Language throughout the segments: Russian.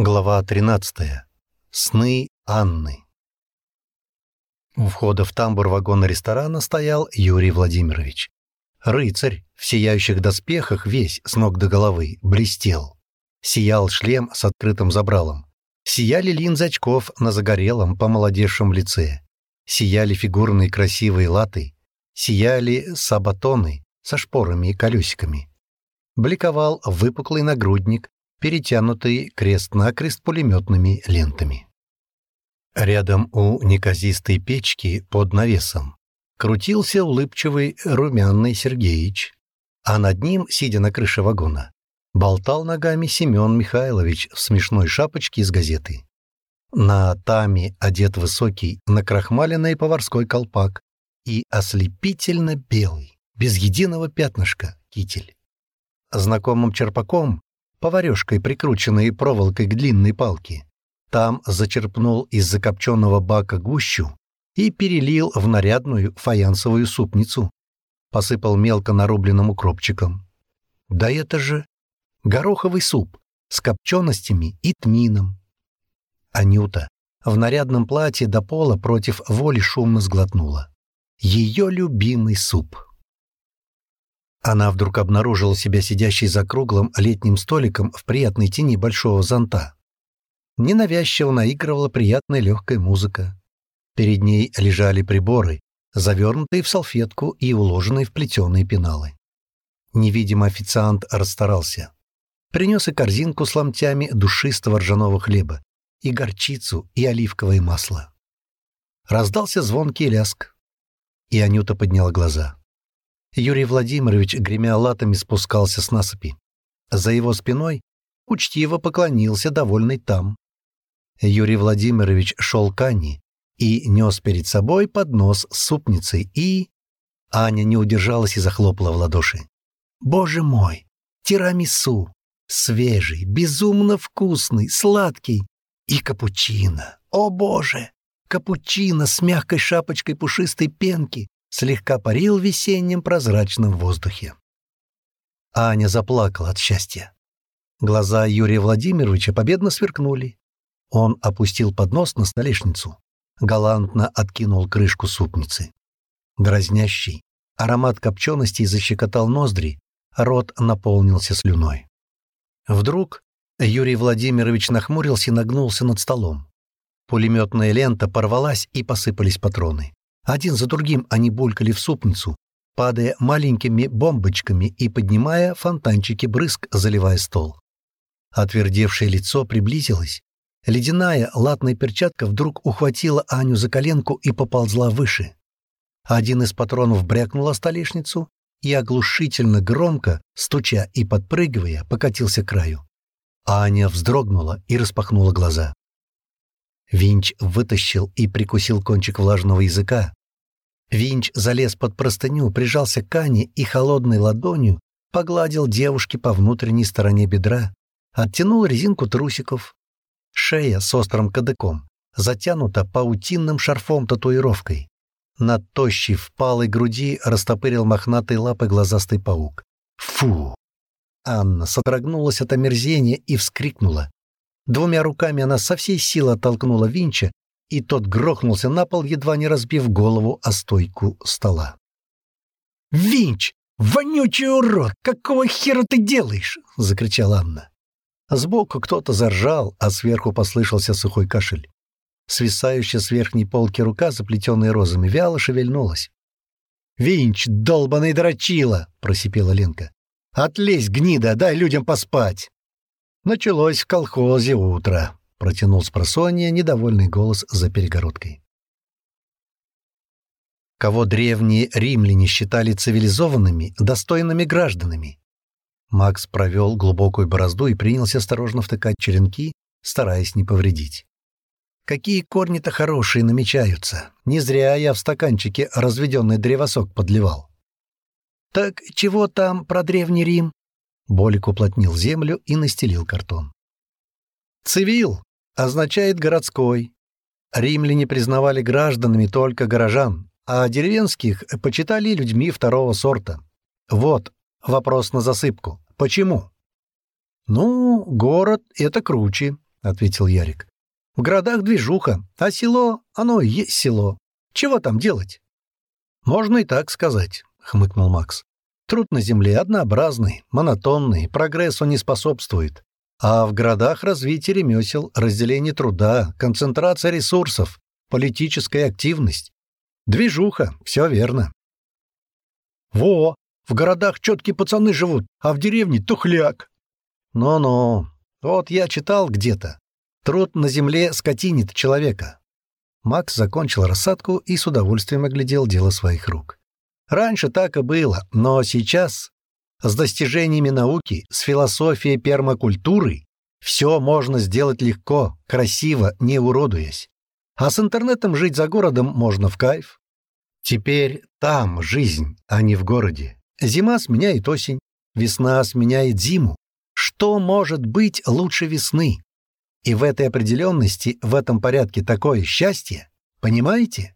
Глава 13. Сны Анны. У входа в тамбур вагона ресторана стоял Юрий Владимирович. Рыцарь в сияющих доспехах весь с ног до головы блестел. Сиял шлем с открытым забралом. Сияли линзы очков на загорелом, помолодевшем лице. Сияли фигурные красивые латы. Сияли сабатоны со шпорами и колесиками. Бликовал выпуклый нагрудник перетянутые крест-накрест пулеметными лентами. Рядом у неказистой печки под навесом крутился улыбчивый румяный Сергеич, а над ним, сидя на крыше вагона, болтал ногами Семен Михайлович в смешной шапочке из газеты. На таме одет высокий, накрахмаленный поварской колпак и ослепительно белый, без единого пятнышка, китель. Знакомым черпаком поварёшкой, прикрученной проволокой к длинной палке. Там зачерпнул из закопченного бака гущу и перелил в нарядную фаянсовую супницу. Посыпал мелко нарубленным укропчиком. Да это же гороховый суп с копченостями и тмином. Анюта в нарядном платье до пола против воли шумно сглотнула. Ее любимый суп. Она вдруг обнаружила себя сидящей за круглым летним столиком в приятной тени большого зонта. Ненавязчиво наигрывала приятная легкая музыка. Перед ней лежали приборы, завернутые в салфетку и уложенные в плетеные пеналы. Невидимо официант расстарался. Принес и корзинку с ломтями душистого ржаного хлеба, и горчицу, и оливковое масло. Раздался звонкий ляск, и Анюта подняла глаза. Юрий Владимирович, гремя латами, спускался с насыпи. За его спиной учтиво поклонился довольный там. Юрий Владимирович шел к Ане и нес перед собой поднос с супницей, и... Аня не удержалась и захлопала в ладоши. «Боже мой! Тирамису! Свежий, безумно вкусный, сладкий! И капучино! О боже! Капучино с мягкой шапочкой пушистой пенки, слегка парил в весеннем прозрачном воздухе. Аня заплакала от счастья. Глаза Юрия Владимировича победно сверкнули. Он опустил поднос на столешницу, галантно откинул крышку супницы. Дразнящий, аромат копченостей защекотал ноздри, рот наполнился слюной. Вдруг Юрий Владимирович нахмурился и нагнулся над столом. Пулеметная лента порвалась и посыпались патроны. Один за другим они булькали в супницу, падая маленькими бомбочками и поднимая фонтанчики брызг, заливая стол. Отвердевшее лицо приблизилось. Ледяная латная перчатка вдруг ухватила Аню за коленку и поползла выше. Один из патронов брякнул о столешницу и оглушительно громко, стуча и подпрыгивая, покатился к краю. Аня вздрогнула и распахнула глаза. Винч вытащил и прикусил кончик влажного языка, Винч залез под простыню, прижался к Ане и холодной ладонью погладил девушке по внутренней стороне бедра, оттянул резинку трусиков. Шея с острым кадыком, затянута паутинным шарфом-татуировкой. На тощей впалой груди растопырил мохнатой лапой глазастый паук. «Фу!» Анна содрогнулась от омерзения и вскрикнула. Двумя руками она со всей силы оттолкнула Винча и тот грохнулся на пол, едва не разбив голову о стойку стола. «Винч! Вонючий урод! Какого хера ты делаешь?» — закричала Анна. Сбоку кто-то заржал, а сверху послышался сухой кашель. Свисающая с верхней полки рука, заплетенная розами, вяло шевельнулась. «Винч, долбаный дрочила!» — просипела Ленка. «Отлезь, гнида, дай людям поспать!» Началось в колхозе утро. — протянул с просонья недовольный голос за перегородкой. Кого древние римляне считали цивилизованными, достойными гражданами? Макс провел глубокую борозду и принялся осторожно втыкать черенки, стараясь не повредить. Какие корни-то хорошие намечаются. Не зря я в стаканчике разведенный древосок подливал. Так чего там про Древний Рим? Болик уплотнил землю и настелил картон. «Цивил!» означает «городской». Римляне признавали гражданами только горожан, а деревенских почитали людьми второго сорта. Вот вопрос на засыпку. Почему? «Ну, город — это круче», — ответил Ярик. «В городах движуха, а село, оно и есть село. Чего там делать?» «Можно и так сказать», — хмыкнул Макс. «Труд на земле однообразный, монотонный, прогрессу не способствует. А в городах развитие ремесел, разделение труда, концентрация ресурсов, политическая активность. Движуха, все верно. Во, в городах четкие пацаны живут, а в деревне тухляк. Ну-ну, вот я читал где-то. Труд на земле скотинит человека. Макс закончил рассадку и с удовольствием оглядел дело своих рук. Раньше так и было, но сейчас с достижениями науки, с философией пермакультуры все можно сделать легко, красиво, не уродуясь. А с интернетом жить за городом можно в кайф. Теперь там жизнь, а не в городе. Зима сменяет осень, весна сменяет зиму. Что может быть лучше весны? И в этой определенности, в этом порядке такое счастье, понимаете?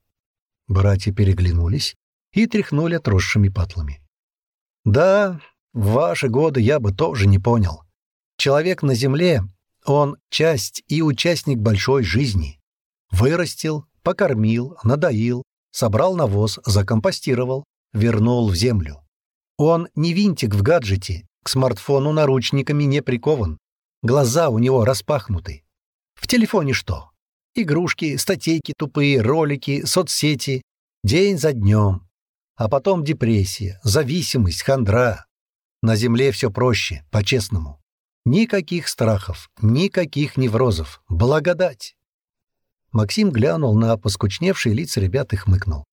Братья переглянулись и тряхнули отросшими патлами. Да, в ваши годы я бы тоже не понял. Человек на земле, он часть и участник большой жизни. Вырастил, покормил, надоил, собрал навоз, закомпостировал, вернул в землю. Он не винтик в гаджете, к смартфону наручниками не прикован. Глаза у него распахнуты. В телефоне что? Игрушки, статейки тупые, ролики, соцсети. День за днем. А потом депрессия, зависимость, хандра. На земле все проще, по-честному. Никаких страхов, никаких неврозов. Благодать!» Максим глянул на поскучневшие лица ребят и хмыкнул.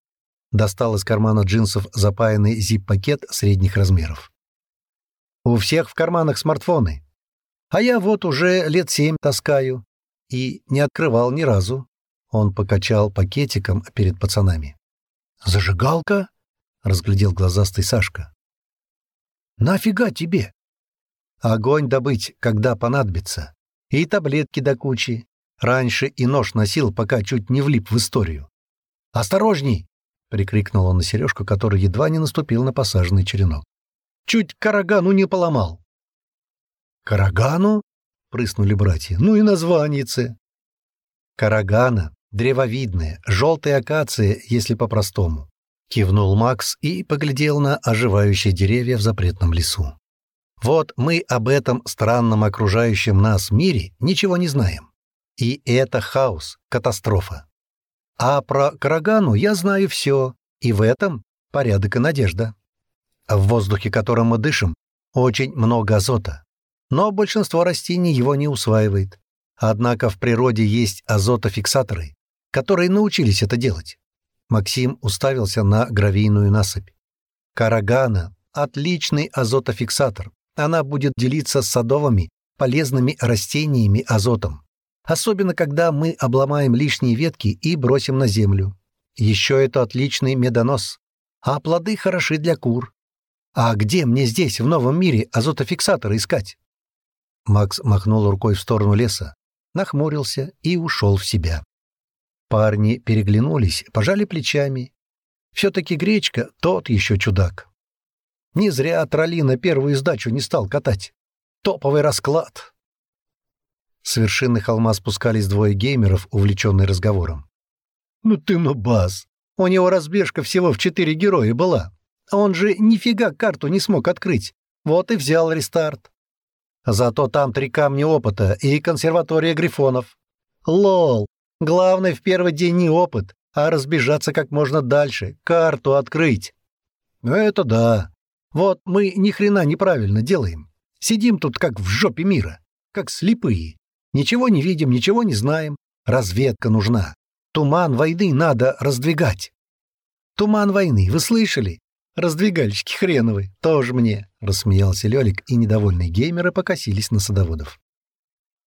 Достал из кармана джинсов запаянный зип-пакет средних размеров. «У всех в карманах смартфоны. А я вот уже лет семь таскаю. И не открывал ни разу». Он покачал пакетиком перед пацанами. «Зажигалка?» — разглядел глазастый Сашка. Нафига тебе? Огонь добыть, когда понадобится. И таблетки до кучи. Раньше и нож носил, пока чуть не влип в историю. «Осторожней!» — прикрикнул он на сережку, который едва не наступил на посаженный черенок. «Чуть карагану не поломал!» «Карагану?» — прыснули братья. «Ну и названицы!» «Карагана — древовидная, желтая акация, если по-простому. — кивнул Макс и поглядел на оживающие деревья в запретном лесу. «Вот мы об этом странном окружающем нас мире ничего не знаем. И это хаос, катастрофа. А про Карагану я знаю все, и в этом порядок и надежда. В воздухе, которым мы дышим, очень много азота. Но большинство растений его не усваивает. Однако в природе есть азотофиксаторы, которые научились это делать. Максим уставился на гравийную насыпь. «Карагана — отличный азотофиксатор. Она будет делиться с садовыми, полезными растениями азотом. Особенно, когда мы обломаем лишние ветки и бросим на землю. Еще это отличный медонос. А плоды хороши для кур. А где мне здесь, в новом мире, азотофиксатор искать?» Макс махнул рукой в сторону леса, нахмурился и ушел в себя. Парни переглянулись, пожали плечами. Все-таки Гречка тот еще чудак. Не зря Тролина первую сдачу не стал катать. Топовый расклад. С вершины холма спускались двое геймеров, увлеченные разговором. «Ну ты мабаз! У него разбежка всего в четыре героя была. Он же нифига карту не смог открыть. Вот и взял рестарт. Зато там три камня опыта и консерватория грифонов. Лол, Главное в первый день не опыт, а разбежаться как можно дальше, карту открыть. Ну, это да. Вот мы ни хрена неправильно делаем. Сидим тут как в жопе мира, как слепые. Ничего не видим, ничего не знаем. Разведка нужна. Туман войны надо раздвигать. Туман войны, вы слышали? Раздвигальщики хреновы, тоже мне, — рассмеялся Лёлик, и недовольные геймеры покосились на садоводов.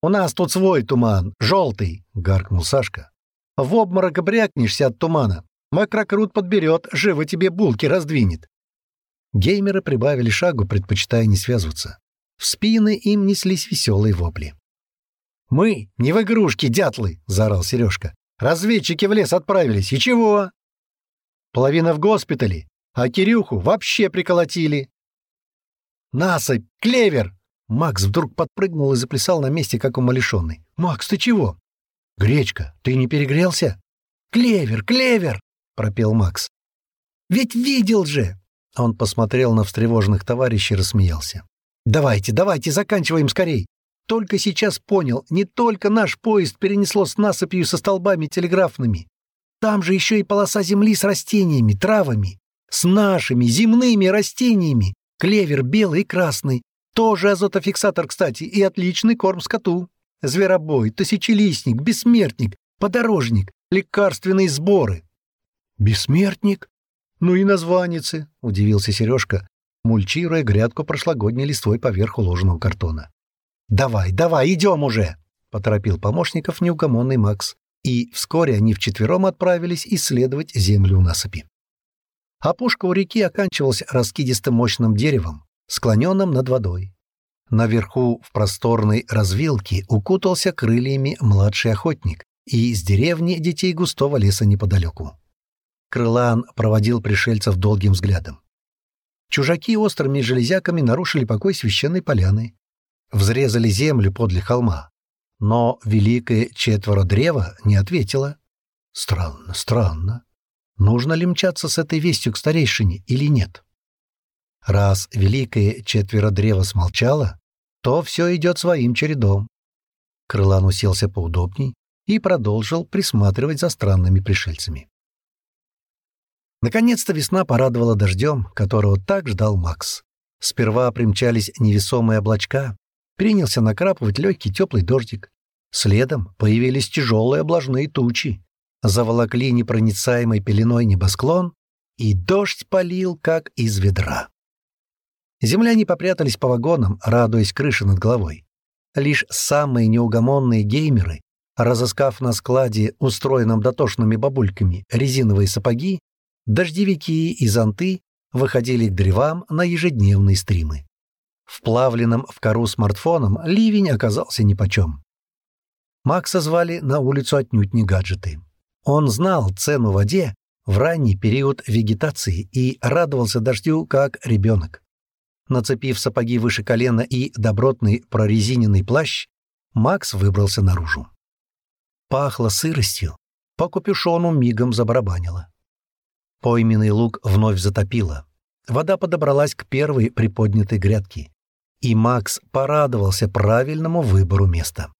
У нас тут свой туман, желтый!» — гаркнул Сашка. «В обморок брякнешься от тумана. Макрокрут подберет, живо тебе булки раздвинет». Геймеры прибавили шагу, предпочитая не связываться. В спины им неслись веселые вопли. «Мы не в игрушки, дятлы!» — заорал Сережка. «Разведчики в лес отправились, и чего?» «Половина в госпитале, а Кирюху вообще приколотили!» «Насыпь! Клевер!» Макс вдруг подпрыгнул и заплясал на месте, как умалишенный. «Макс, ты чего?» «Гречка, ты не перегрелся?» «Клевер, клевер!» — пропел Макс. «Ведь видел же!» а Он посмотрел на встревоженных товарищей и рассмеялся. «Давайте, давайте, заканчиваем скорей! Только сейчас понял, не только наш поезд перенесло с насыпью со столбами телеграфными. Там же еще и полоса земли с растениями, травами, с нашими земными растениями, клевер белый и красный, тоже азотофиксатор, кстати, и отличный корм скоту. Зверобой, тысячелистник, бессмертник, подорожник, лекарственные сборы. Бессмертник? Ну и названицы, удивился Сережка, мульчируя грядку прошлогодней листвой поверх уложенного картона. Давай, давай, идем уже! поторопил помощников неугомонный Макс, и вскоре они вчетвером отправились исследовать землю насыпи. Опушка у реки оканчивалась раскидистым мощным деревом, склоненном над водой. Наверху в просторной развилке укутался крыльями младший охотник и из деревни детей густого леса неподалеку. Крылан проводил пришельцев долгим взглядом. Чужаки острыми железяками нарушили покой священной поляны, взрезали землю подле холма, но великое четверо древа не ответило. Странно, странно. Нужно ли мчаться с этой вестью к старейшине или нет? Раз великое четверо древо смолчало, то все идет своим чередом. Крылан уселся поудобней и продолжил присматривать за странными пришельцами. Наконец-то весна порадовала дождем, которого так ждал Макс. Сперва примчались невесомые облачка, принялся накрапывать легкий теплый дождик. Следом появились тяжелые облажные тучи, заволокли непроницаемой пеленой небосклон, и дождь полил как из ведра. Земляне попрятались по вагонам, радуясь крыше над головой. Лишь самые неугомонные геймеры, разыскав на складе, устроенном дотошными бабульками, резиновые сапоги, дождевики и зонты, выходили к древам на ежедневные стримы. Вплавленным в кору смартфоном ливень оказался нипочем. Макса звали на улицу отнюдь не гаджеты. Он знал цену воде в ранний период вегетации и радовался дождю как ребенок. Нацепив сапоги выше колена и добротный прорезиненный плащ, Макс выбрался наружу. Пахло сыростью, по купюшону мигом забарабанило. Пойменный лук вновь затопило. Вода подобралась к первой приподнятой грядке. И Макс порадовался правильному выбору места.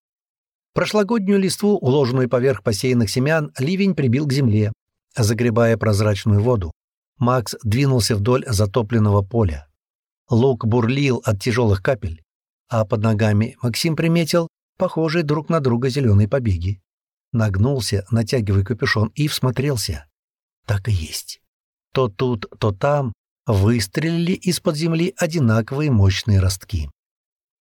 Прошлогоднюю листву, уложенную поверх посеянных семян, ливень прибил к земле, загребая прозрачную воду. Макс двинулся вдоль затопленного поля. Лук бурлил от тяжелых капель, а под ногами Максим приметил похожие друг на друга зеленые побеги. Нагнулся, натягивая капюшон, и всмотрелся. Так и есть. То тут, то там выстрелили из-под земли одинаковые мощные ростки.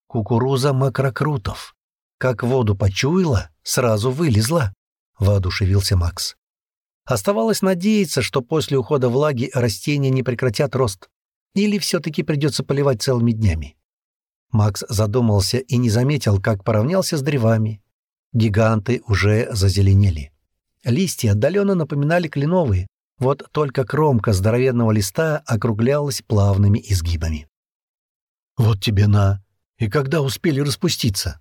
Кукуруза макрокрутов. Как воду почуяла, сразу вылезла, — воодушевился Макс. Оставалось надеяться, что после ухода влаги растения не прекратят рост. Или все-таки придется поливать целыми днями? Макс задумался и не заметил, как поравнялся с древами. Гиганты уже зазеленели. Листья отдаленно напоминали кленовые, вот только кромка здоровенного листа округлялась плавными изгибами. «Вот тебе на! И когда успели распуститься?»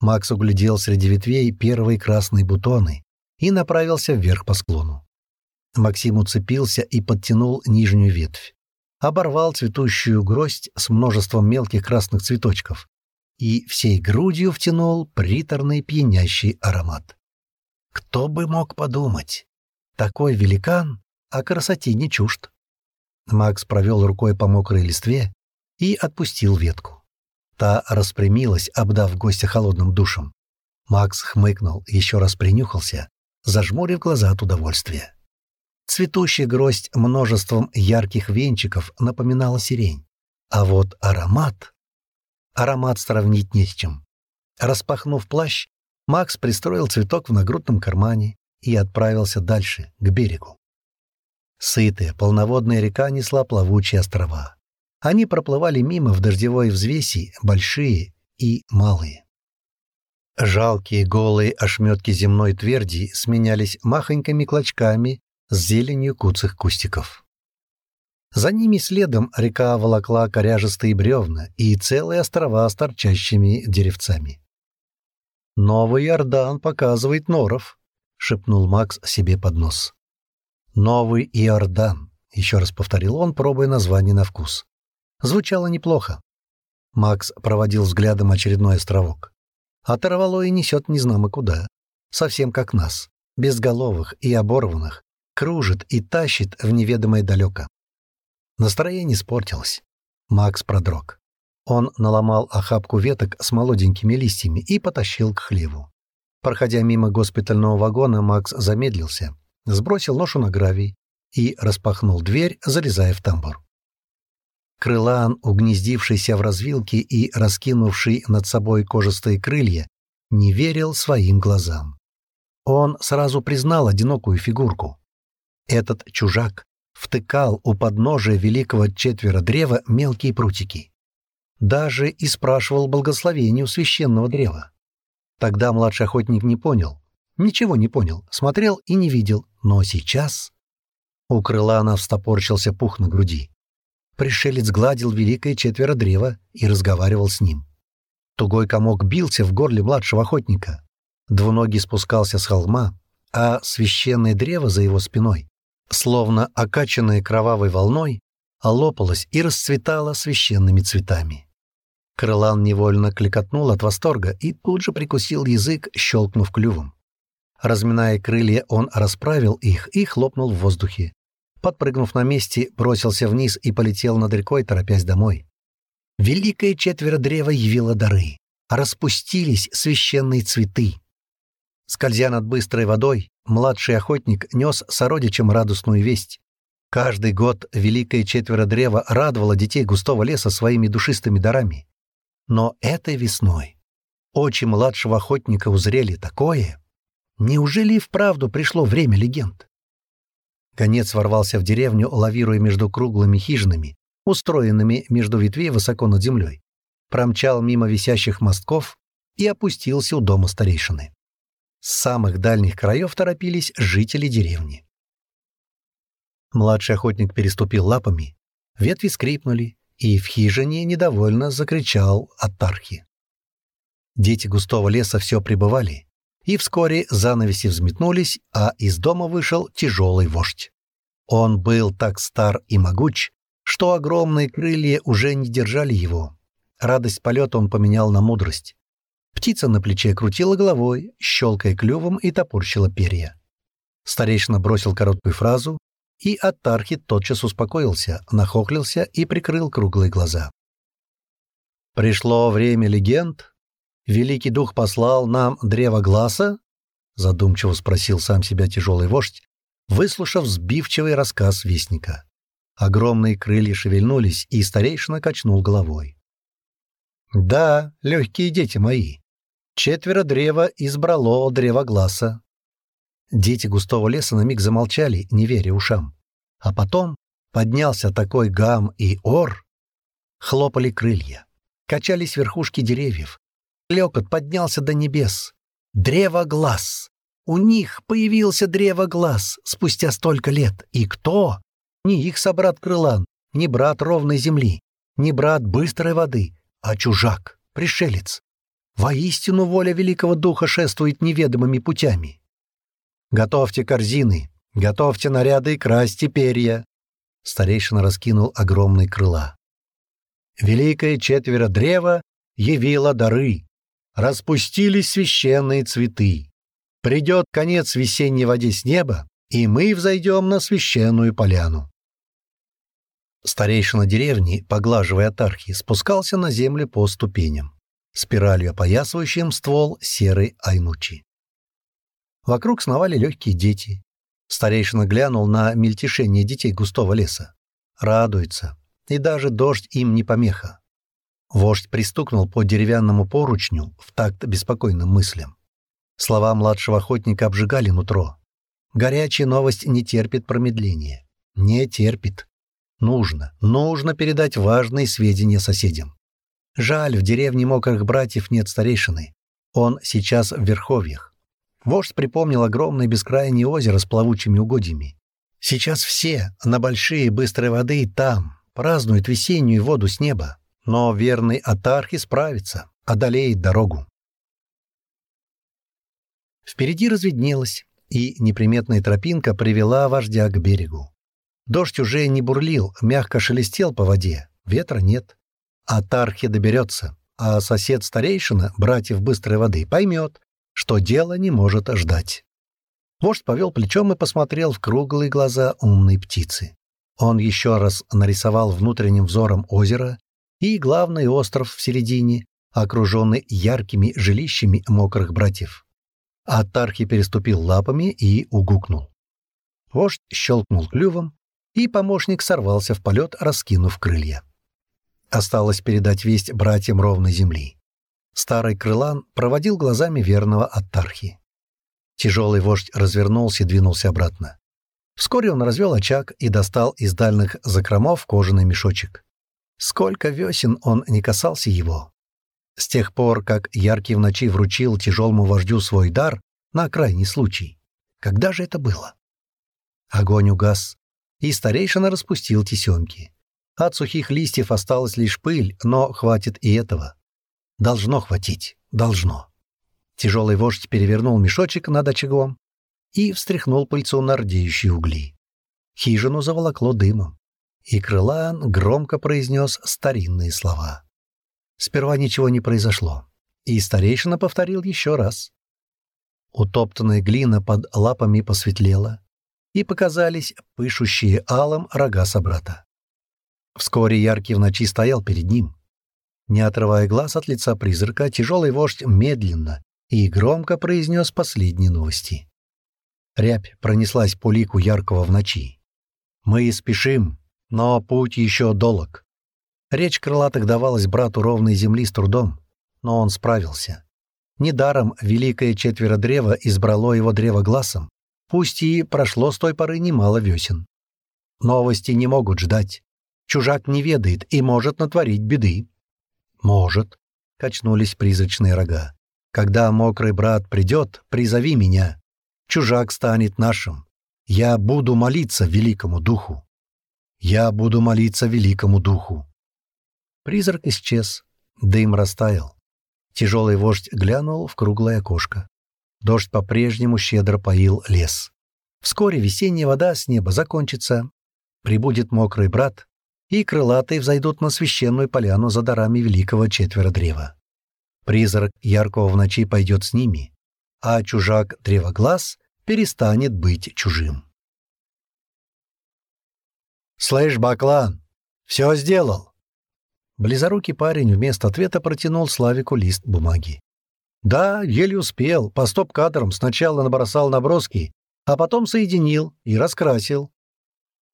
Макс углядел среди ветвей первые красные бутоны и направился вверх по склону. Максим уцепился и подтянул нижнюю ветвь оборвал цветущую гроздь с множеством мелких красных цветочков и всей грудью втянул приторный пьянящий аромат. Кто бы мог подумать? Такой великан о красоте не чужд. Макс провел рукой по мокрой листве и отпустил ветку. Та распрямилась, обдав гостя холодным душем. Макс хмыкнул, еще раз принюхался, зажмурив глаза от удовольствия. Цветущая гроздь множеством ярких венчиков напоминала сирень. А вот аромат... Аромат сравнить не с чем. Распахнув плащ, Макс пристроил цветок в нагрудном кармане и отправился дальше, к берегу. Сытая, полноводная река несла плавучие острова. Они проплывали мимо в дождевой взвеси, большие и малые. Жалкие голые ошметки земной тверди сменялись махонькими клочками с зеленью куцых кустиков. За ними следом река волокла коряжестые бревна и целые острова с торчащими деревцами. «Новый Иордан показывает норов», — шепнул Макс себе под нос. «Новый Иордан», — еще раз повторил он, пробуя название на вкус. Звучало неплохо. Макс проводил взглядом очередной островок. Оторвало и несет незнамо куда. Совсем как нас, безголовых и оборванных, кружит и тащит в неведомое далеко. Настроение испортилось. Макс продрог. Он наломал охапку веток с молоденькими листьями и потащил к хлеву. Проходя мимо госпитального вагона, Макс замедлился, сбросил ношу на гравий и распахнул дверь, залезая в тамбур. Крылан, угнездившийся в развилке и раскинувший над собой кожистые крылья, не верил своим глазам. Он сразу признал одинокую фигурку. Этот чужак втыкал у подножия великого четвера древа мелкие прутики. Даже и спрашивал благословение у священного древа. Тогда младший охотник не понял. Ничего не понял, смотрел и не видел. Но сейчас... У крыла она встопорчился пух на груди. Пришелец гладил великое четверо древа и разговаривал с ним. Тугой комок бился в горле младшего охотника. Двуногий спускался с холма, а священное древо за его спиной словно окачанное кровавой волной, лопалось и расцветала священными цветами. Крылан невольно кликотнул от восторга и тут же прикусил язык, щелкнув клювом. Разминая крылья, он расправил их и хлопнул в воздухе. Подпрыгнув на месте, бросился вниз и полетел над рекой, торопясь домой. Великое четверо древа явило дары, распустились священные цветы. Скользя над быстрой водой, Младший охотник нес сородичам радостную весть. Каждый год Великое Четверо Древа радовало детей густого леса своими душистыми дарами. Но этой весной очи младшего охотника узрели такое. Неужели и вправду пришло время легенд? Конец ворвался в деревню, лавируя между круглыми хижинами, устроенными между ветвей высоко над землей, промчал мимо висящих мостков и опустился у дома старейшины. С самых дальних краев торопились жители деревни. Младший охотник переступил лапами, ветви скрипнули, и в хижине недовольно закричал Атархи. Дети густого леса все пребывали, и вскоре занавеси взметнулись, а из дома вышел тяжелый вождь. Он был так стар и могуч, что огромные крылья уже не держали его. Радость полета он поменял на мудрость. Птица на плече крутила головой, щелкая клювом и топорщила перья. Старейшина бросил короткую фразу, и Атархи тотчас успокоился, нахохлился и прикрыл круглые глаза. «Пришло время легенд? Великий дух послал нам древо глаза?» — задумчиво спросил сам себя тяжелый вождь, выслушав сбивчивый рассказ вестника. Огромные крылья шевельнулись, и старейшина качнул головой. «Да, легкие дети мои, Четверо древа избрало древо глаза. Дети густого леса на миг замолчали, не веря ушам. А потом поднялся такой гам и ор. Хлопали крылья. Качались верхушки деревьев. Лёкот поднялся до небес. Древо глаз. У них появился древо глаз спустя столько лет. И кто? Не их собрат крылан, не брат ровной земли, не брат быстрой воды, а чужак, пришелец, Воистину воля Великого Духа шествует неведомыми путями. Готовьте корзины, готовьте наряды и красьте перья. Старейшина раскинул огромные крыла. Великое четверо древа явило дары. Распустились священные цветы. Придет конец весенней воде с неба, и мы взойдем на священную поляну. Старейшина деревни, поглаживая тархи, спускался на землю по ступеням спиралью опоясывающим ствол серой айнучи. Вокруг сновали легкие дети. Старейшина глянул на мельтешение детей густого леса. Радуется. И даже дождь им не помеха. Вождь пристукнул по деревянному поручню в такт беспокойным мыслям. Слова младшего охотника обжигали нутро. Горячая новость не терпит промедления. Не терпит. Нужно, нужно передать важные сведения соседям. Жаль, в деревне мокрых братьев нет старейшины. Он сейчас в Верховьях. Вождь припомнил огромное бескрайнее озеро с плавучими угодьями. Сейчас все на большие быстрые воды и там празднуют весеннюю воду с неба. Но верный Атархи справится, одолеет дорогу. Впереди разведнелось, и неприметная тропинка привела вождя к берегу. Дождь уже не бурлил, мягко шелестел по воде, ветра нет. А Тархи доберется, а сосед-старейшина, братьев быстрой воды, поймет, что дело не может ждать. Вождь повел плечом и посмотрел в круглые глаза умной птицы. Он еще раз нарисовал внутренним взором озеро и главный остров в середине, окруженный яркими жилищами мокрых братьев. А Тархи переступил лапами и угукнул. Вождь щелкнул клювом, и помощник сорвался в полет, раскинув крылья. Осталось передать весть братьям ровной земли. Старый крылан проводил глазами верного Аттархи. Тяжелый вождь развернулся и двинулся обратно. Вскоре он развел очаг и достал из дальних закромов кожаный мешочек. Сколько весен он не касался его. С тех пор, как Яркий в ночи вручил тяжелому вождю свой дар на крайний случай. Когда же это было? Огонь угас, и старейшина распустил тесемки. От сухих листьев осталась лишь пыль, но хватит и этого. Должно хватить. Должно. Тяжелый вождь перевернул мешочек над очагом и встряхнул пыльцу на рдеющие угли. Хижину заволокло дымом, и Крылан громко произнес старинные слова. Сперва ничего не произошло, и старейшина повторил еще раз. Утоптанная глина под лапами посветлела, и показались пышущие алым рога собрата. Вскоре яркий в ночи стоял перед ним. Не отрывая глаз от лица призрака, тяжелый вождь медленно и громко произнес последние новости. Рябь пронеслась по лику яркого в ночи. «Мы спешим, но путь еще долог». Речь крылатых давалась брату ровной земли с трудом, но он справился. Недаром великое четверо древа избрало его древо глазом, пусть и прошло с той поры немало весен. Новости не могут ждать чужак не ведает и может натворить беды. Может, качнулись призрачные рога. Когда мокрый брат придет, призови меня. Чужак станет нашим. Я буду молиться великому духу. Я буду молиться великому духу. Призрак исчез, дым растаял. Тяжелый вождь глянул в круглое окошко. Дождь по-прежнему щедро поил лес. Вскоре весенняя вода с неба закончится. Прибудет мокрый брат, и крылатые взойдут на священную поляну за дарами великого четверо древа. Призрак яркого в ночи пойдет с ними, а чужак древоглаз перестанет быть чужим. «Слышь, Баклан, все сделал!» Близорукий парень вместо ответа протянул Славику лист бумаги. «Да, еле успел, по стоп-кадрам сначала набросал наброски, а потом соединил и раскрасил».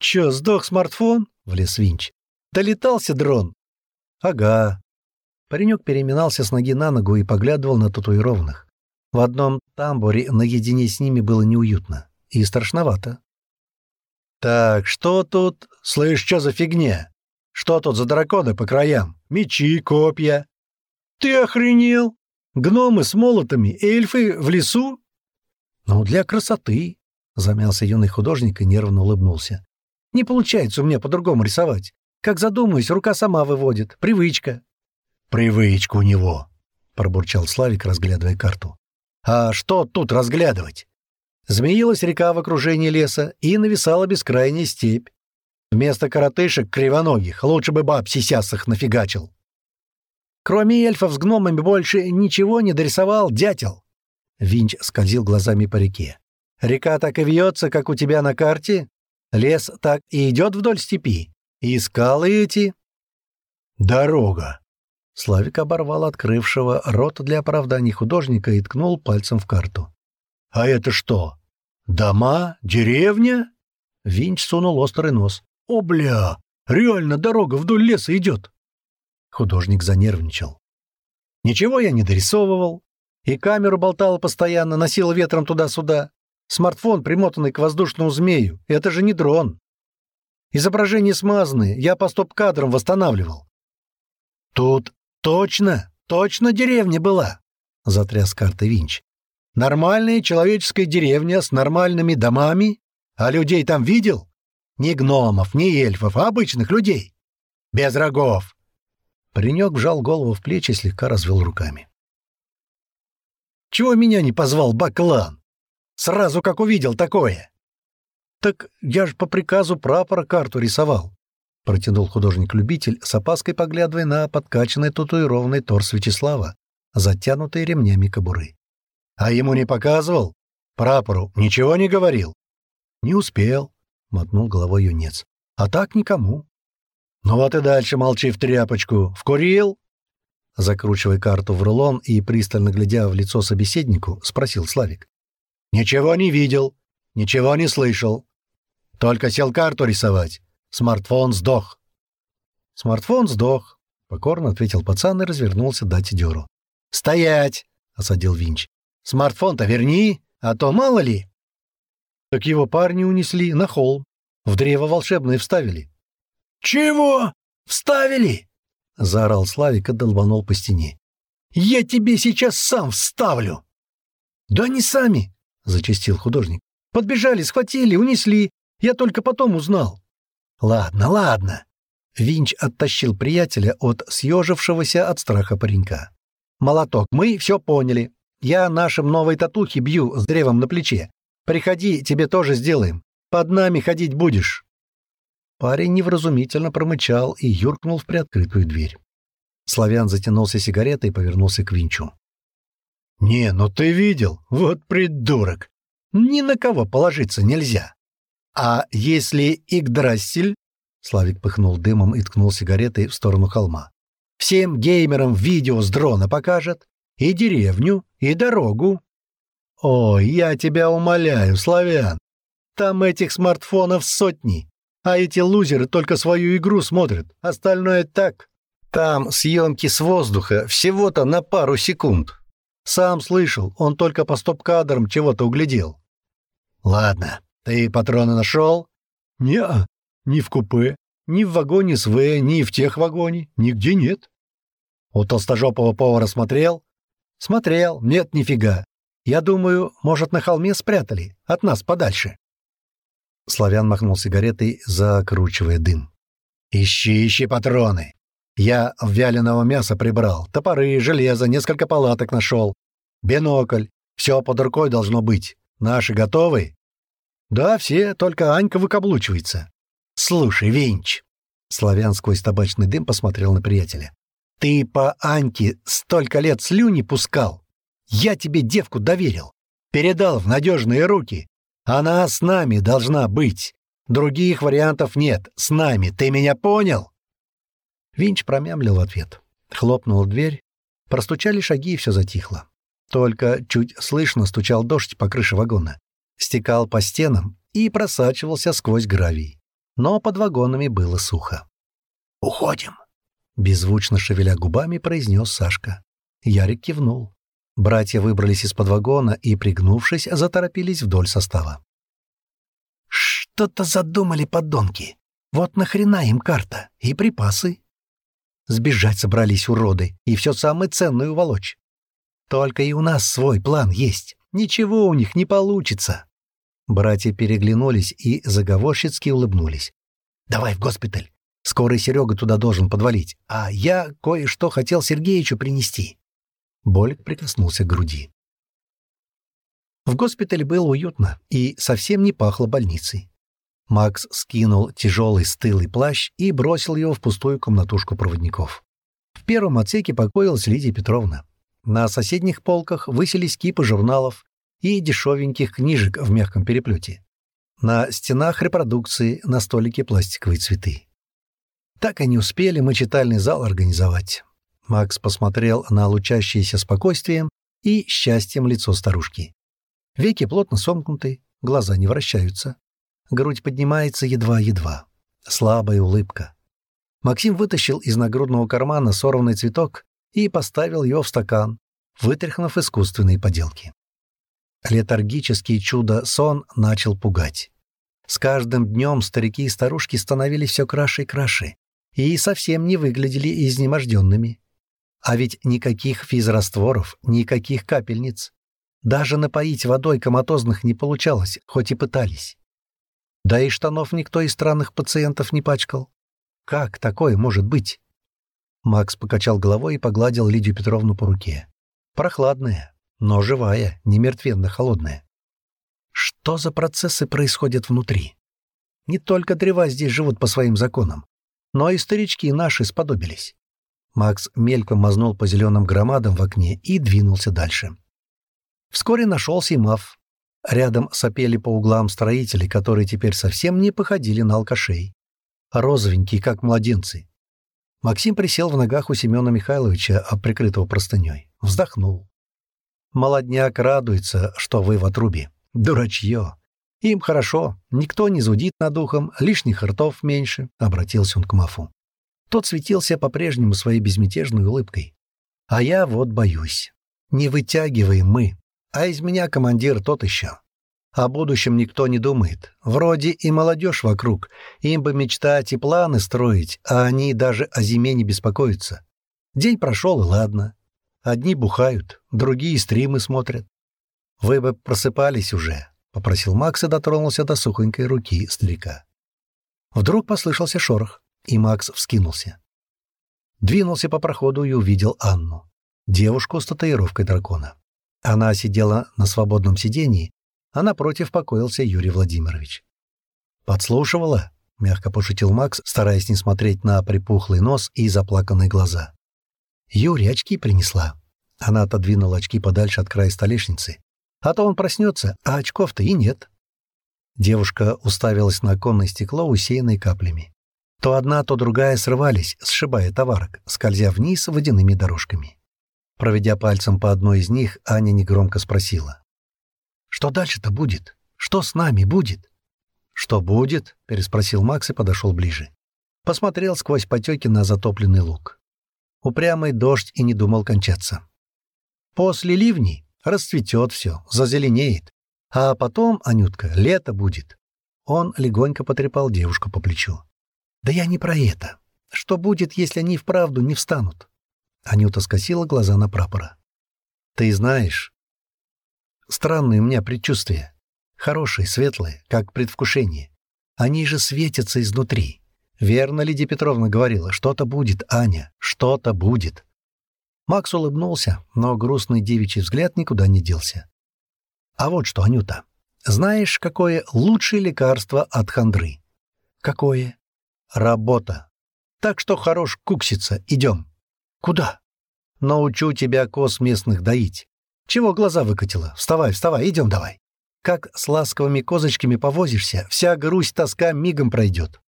«Че, сдох смартфон?» влез Винч. «Долетался дрон!» «Ага». Паренек переминался с ноги на ногу и поглядывал на татуированных. В одном тамбуре наедине с ними было неуютно и страшновато. «Так, что тут? Слышь, что за фигня? Что тут за драконы по краям? Мечи, копья?» «Ты охренел? Гномы с молотами, эльфы в лесу?» «Ну, для красоты», — замялся юный художник и нервно улыбнулся. Не получается у меня по-другому рисовать. Как задумаюсь, рука сама выводит. Привычка». «Привычка у него», — пробурчал Славик, разглядывая карту. «А что тут разглядывать?» Змеилась река в окружении леса и нависала бескрайняя степь. Вместо коротышек кривоногих лучше бы баб сисясых нафигачил. Кроме эльфов с гномами больше ничего не дорисовал дятел. Винч скользил глазами по реке. Река так и вьется, как у тебя на карте, Лес так и идет вдоль степи. И скалы эти... Дорога. Славик оборвал открывшего рот для оправданий художника и ткнул пальцем в карту. «А это что? Дома? Деревня?» Винч сунул острый нос. «О, бля! Реально дорога вдоль леса идет!» Художник занервничал. «Ничего я не дорисовывал. И камеру болтала постоянно, носила ветром туда-сюда. Смартфон, примотанный к воздушному змею. Это же не дрон. Изображение смазанное, я по стоп-кадрам восстанавливал. Тут точно, точно деревня была, затряс карты Винч. Нормальная человеческая деревня с нормальными домами, а людей там видел? Ни гномов, ни эльфов, а обычных людей. Без рогов. Принёк вжал голову в плечи и слегка развел руками. «Чего меня не позвал Баклан?» Сразу как увидел такое!» «Так я ж по приказу прапора карту рисовал», — протянул художник-любитель, с опаской поглядывая на подкачанный татуированный торс Вячеслава, затянутый ремнями кобуры. «А ему не показывал? Прапору ничего не говорил?» «Не успел», — мотнул головой юнец. «А так никому». «Ну вот и дальше молчи в тряпочку. Вкурил?» Закручивая карту в рулон и пристально глядя в лицо собеседнику, спросил Славик. Ничего не видел, ничего не слышал. Только сел карту рисовать. Смартфон сдох. Смартфон сдох, покорно ответил пацан и развернулся дать дёру. Стоять, осадил Винч. Смартфон-то верни, а то мало ли. Так его парни унесли на холм, в древо волшебное вставили. Чего? Вставили? заорал Славик и долбанул по стене. Я тебе сейчас сам вставлю. Да не сами, зачастил художник. «Подбежали, схватили, унесли. Я только потом узнал». «Ладно, ладно». Винч оттащил приятеля от съежившегося от страха паренька. «Молоток, мы все поняли. Я нашим новой татухи бью с древом на плече. Приходи, тебе тоже сделаем. Под нами ходить будешь». Парень невразумительно промычал и юркнул в приоткрытую дверь. Славян затянулся сигаретой и повернулся к Винчу. «Не, ну ты видел, вот придурок! Ни на кого положиться нельзя! А если Игдрасиль?» Славик пыхнул дымом и ткнул сигаретой в сторону холма. «Всем геймерам видео с дрона покажет, и деревню, и дорогу». «О, я тебя умоляю, славян! Там этих смартфонов сотни, а эти лузеры только свою игру смотрят, остальное так. Там съемки с воздуха всего-то на пару секунд». Сам слышал, он только по стоп-кадрам чего-то углядел. Ладно, ты патроны нашел? Не, ни в купе, ни в вагоне с В, ни в тех вагоне, нигде нет. У толстожопого повара смотрел? Смотрел, нет нифига. Я думаю, может, на холме спрятали, от нас подальше. Славян махнул сигаретой, закручивая дым. «Ищи, ищи патроны!» Я вяленого мяса прибрал, топоры, железо, несколько палаток нашел. Бинокль. Все под рукой должно быть. Наши готовы? Да, все, только Анька выкаблучивается. Слушай, Винч. Славян сквозь табачный дым посмотрел на приятеля. Ты по Аньке столько лет слюни пускал. Я тебе девку доверил. Передал в надежные руки. Она с нами должна быть. Других вариантов нет. С нами. Ты меня понял? Винч промямлил в ответ. Хлопнула дверь, простучали шаги, и все затихло. Только чуть слышно стучал дождь по крыше вагона, стекал по стенам и просачивался сквозь гравий. Но под вагонами было сухо. «Уходим!» — беззвучно шевеля губами произнес Сашка. Ярик кивнул. Братья выбрались из-под вагона и, пригнувшись, заторопились вдоль состава. «Что-то задумали подонки. Вот нахрена им карта и припасы?» Сбежать собрались уроды и все самое ценное уволочь. Только и у нас свой план есть. Ничего у них не получится. Братья переглянулись и заговорщицки улыбнулись. «Давай в госпиталь. Скоро Серега туда должен подвалить. А я кое-что хотел Сергеичу принести». Болик прикоснулся к груди. В госпитале было уютно и совсем не пахло больницей. Макс скинул тяжелый стылый плащ и бросил его в пустую комнатушку проводников. В первом отсеке покоилась Лидия Петровна. На соседних полках высились кипы журналов и дешевеньких книжек в мягком переплете. На стенах репродукции, на столике пластиковые цветы. Так и не успели мы читальный зал организовать. Макс посмотрел на лучащееся спокойствием и счастьем лицо старушки. Веки плотно сомкнуты, глаза не вращаются. Грудь поднимается едва-едва. Слабая улыбка. Максим вытащил из нагрудного кармана сорванный цветок и поставил его в стакан, вытряхнув искусственные поделки. Летаргический чудо-сон начал пугать. С каждым днем старики и старушки становились все краше и краше и совсем не выглядели изнеможденными. А ведь никаких физрастворов, никаких капельниц. Даже напоить водой коматозных не получалось, хоть и пытались. Да и штанов никто из странных пациентов не пачкал. Как такое может быть? Макс покачал головой и погладил Лидию Петровну по руке. Прохладная, но живая, не мертвенно холодная. Что за процессы происходят внутри? Не только древа здесь живут по своим законам, но и старички наши сподобились. Макс мельком мазнул по зеленым громадам в окне и двинулся дальше. Вскоре нашелся и Мав, Рядом сопели по углам строители, которые теперь совсем не походили на алкашей. Розовенькие, как младенцы. Максим присел в ногах у Семена Михайловича, а прикрытого простыней. Вздохнул. «Молодняк радуется, что вы в отрубе. Дурачье. Им хорошо. Никто не зудит над ухом, лишних ртов меньше», — обратился он к Мафу. Тот светился по-прежнему своей безмятежной улыбкой. «А я вот боюсь. Не вытягиваем мы. А из меня командир тот еще. О будущем никто не думает. Вроде и молодежь вокруг. Им бы мечтать и планы строить, а они даже о зиме не беспокоятся. День прошел, и ладно. Одни бухают, другие стримы смотрят. «Вы бы просыпались уже», — попросил Макс и дотронулся до сухонькой руки старика. Вдруг послышался шорох, и Макс вскинулся. Двинулся по проходу и увидел Анну, девушку с татуировкой дракона. Она сидела на свободном сидении, а напротив покоился Юрий Владимирович. «Подслушивала?» — мягко пошутил Макс, стараясь не смотреть на припухлый нос и заплаканные глаза. «Юрий очки принесла». Она отодвинула очки подальше от края столешницы. «А то он проснется, а очков-то и нет». Девушка уставилась на оконное стекло, усеянное каплями. То одна, то другая срывались, сшибая товарок, скользя вниз водяными дорожками. Проведя пальцем по одной из них, Аня негромко спросила. «Что дальше-то будет? Что с нами будет?» «Что будет?» — переспросил Макс и подошел ближе. Посмотрел сквозь потеки на затопленный луг. Упрямый дождь и не думал кончаться. «После ливней расцветет все, зазеленеет. А потом, Анютка, лето будет». Он легонько потрепал девушку по плечу. «Да я не про это. Что будет, если они вправду не встанут? Анюта скосила глаза на прапора. «Ты знаешь...» «Странные у меня предчувствия. Хорошие, светлые, как предвкушение. Они же светятся изнутри. Верно Лидия Петровна говорила, что-то будет, Аня, что-то будет». Макс улыбнулся, но грустный девичий взгляд никуда не делся. «А вот что, Анюта, знаешь, какое лучшее лекарство от хандры?» «Какое?» «Работа. Так что хорош кукситься, идем». «Куда?» «Научу тебя коз местных доить». «Чего глаза выкатила? Вставай, вставай, идем давай». Как с ласковыми козочками повозишься, вся грусть тоска мигом пройдет.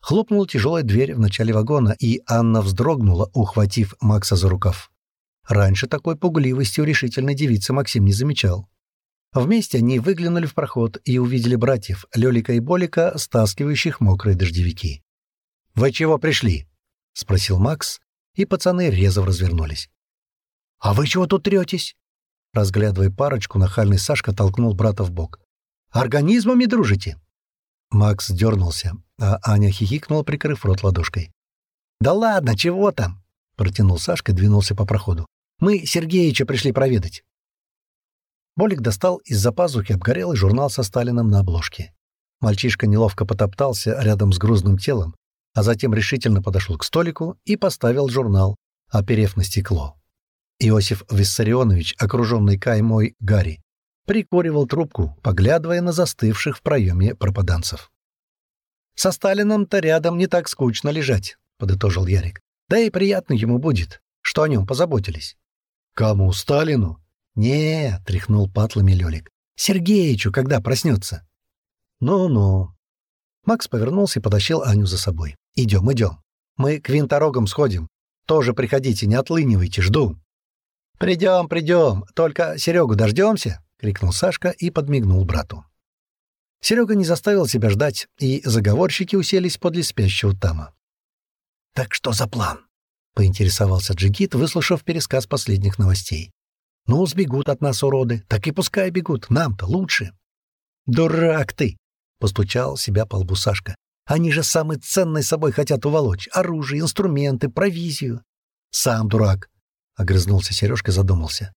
Хлопнула тяжелая дверь в начале вагона, и Анна вздрогнула, ухватив Макса за рукав. Раньше такой пугливостью решительной девицы Максим не замечал. Вместе они выглянули в проход и увидели братьев, Лёлика и Болика, стаскивающих мокрые дождевики. «Вы чего пришли?» — спросил Макс, и пацаны резво развернулись. «А вы чего тут третесь?» Разглядывая парочку, нахальный Сашка толкнул брата в бок. «Организмами дружите?» Макс дернулся, а Аня хихикнула, прикрыв рот ладошкой. «Да ладно, чего там?» — протянул Сашка и двинулся по проходу. «Мы Сергеича пришли проведать». Болик достал из-за пазухи обгорелый журнал со Сталиным на обложке. Мальчишка неловко потоптался рядом с грузным телом, а затем решительно подошел к столику и поставил журнал, оперев на стекло. Иосиф Виссарионович, окруженный каймой Гарри, прикуривал трубку, поглядывая на застывших в проеме пропаданцев. «Со Сталином-то рядом не так скучно лежать», — подытожил Ярик. «Да и приятно ему будет, что о нем позаботились». «Кому, Сталину?» «Не», — тряхнул патлами Лёлик. «Сергеичу, когда проснется». «Ну-ну». Макс повернулся и потащил Аню за собой. «Идем, идем. Мы к винторогам сходим. Тоже приходите, не отлынивайте, жду». «Придем, придем, только Серегу дождемся!» — крикнул Сашка и подмигнул брату. Серега не заставил себя ждать, и заговорщики уселись подле спящего Тама. «Так что за план?» — поинтересовался Джигит, выслушав пересказ последних новостей. «Ну, сбегут от нас уроды, так и пускай бегут, нам-то лучше». «Дурак ты!» — постучал себя по лбу Сашка. Они же самый ценный собой хотят уволочь. Оружие, инструменты, провизию. Сам дурак, — огрызнулся Сережка, задумался.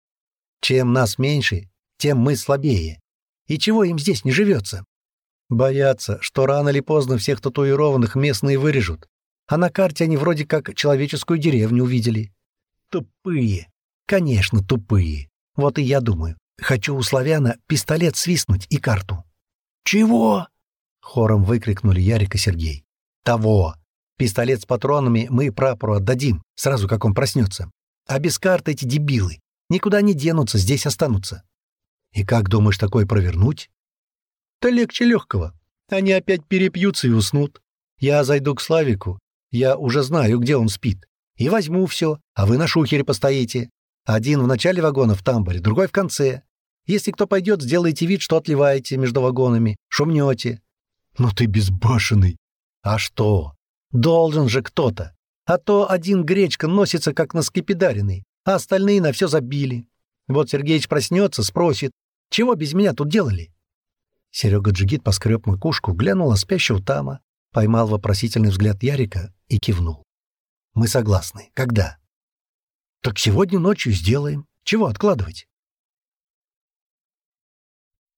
Чем нас меньше, тем мы слабее. И чего им здесь не живется? Боятся, что рано или поздно всех татуированных местные вырежут. А на карте они вроде как человеческую деревню увидели. Тупые. Конечно, тупые. Вот и я думаю. Хочу у славяна пистолет свистнуть и карту. «Чего?» Хором выкрикнули Ярик и Сергей. «Того! Пистолет с патронами мы прапору отдадим, сразу как он проснется. А без карты эти дебилы. Никуда не денутся, здесь останутся». «И как думаешь такое провернуть?» «Да легче легкого. Они опять перепьются и уснут. Я зайду к Славику. Я уже знаю, где он спит. И возьму все, а вы на шухере постоите. Один в начале вагона в тамбуре, другой в конце. Если кто пойдет, сделайте вид, что отливаете между вагонами, шумнете. «Ну ты безбашенный!» «А что? Должен же кто-то! А то один гречка носится, как на наскепидаренный, а остальные на все забили. Вот Сергеич проснется, спросит, чего без меня тут делали?» Серега Джигит поскреб макушку, глянул на спящего Тама, поймал вопросительный взгляд Ярика и кивнул. «Мы согласны. Когда?» «Так сегодня ночью сделаем. Чего откладывать?»